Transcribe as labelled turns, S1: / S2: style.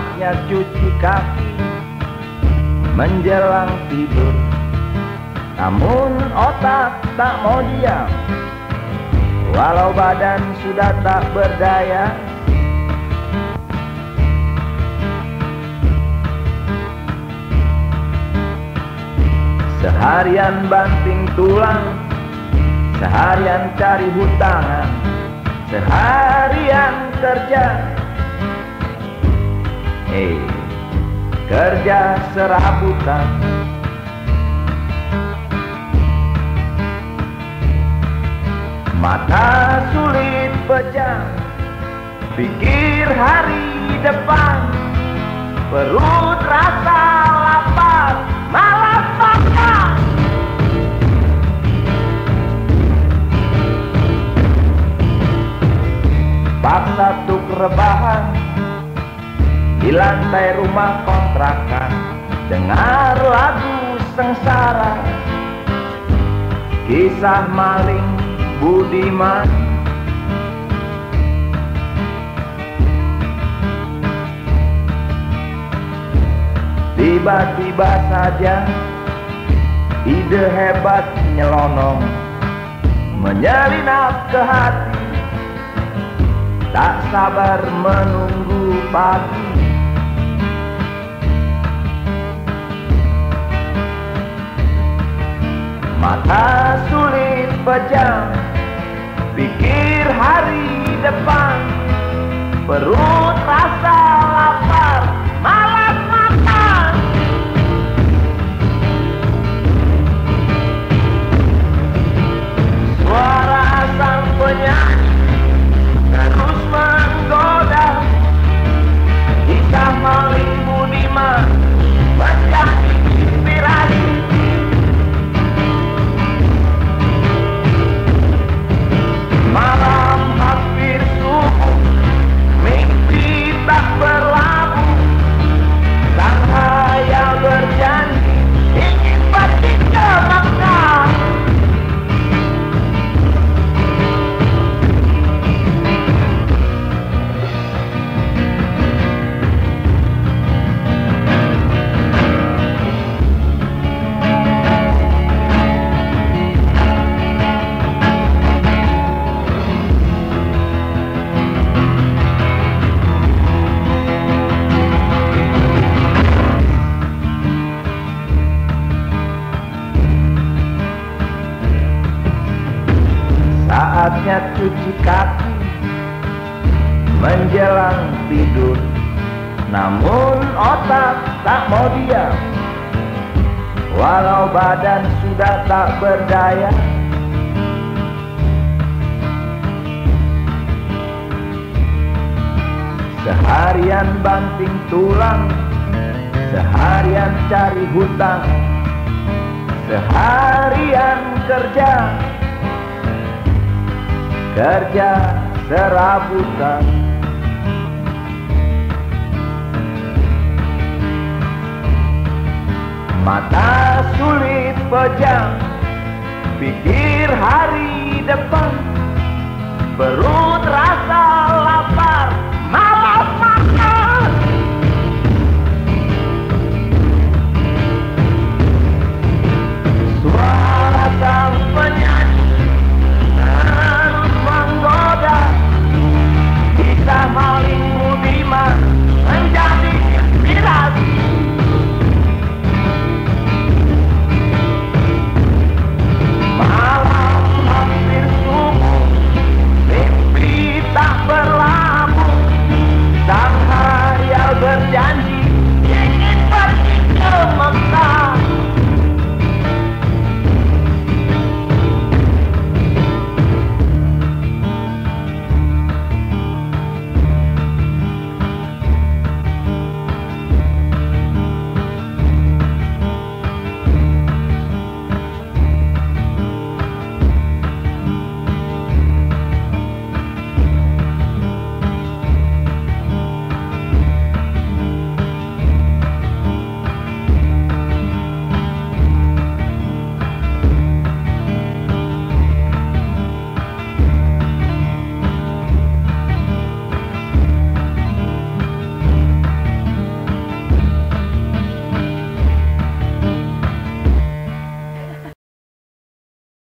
S1: Saatnya cuci kaki menjelang tidur. Namun otak tak mau diam. Walau badan sudah tak berdaya. Seharian banting tulang Seharian cari hutangan Seharian kerja Hei, kerja serabutan. Mata sulit pejam Pikir hari depan. Perut rasa lapar Malas makan Paksa tuk rebahan Di lantai rumah kontrakan Dengar lagu sengsara. Kisah maling Budiman. Tiba-tiba saja Ide hebat nyelonong Menyelinap ke hati. Tak sabar menunggu pagi Mata sulit pejam Pikir hari depan Perut rasa Saatnya cuci kaki Menjelang tidur. Namun otak tak mau diam. Walau badan sudah tak berdaya. Seharian banting tulang Seharian cari hutang Seharian kerja kerja serabutan. Mata sulit pejam Pikir hari depan. Perut rasa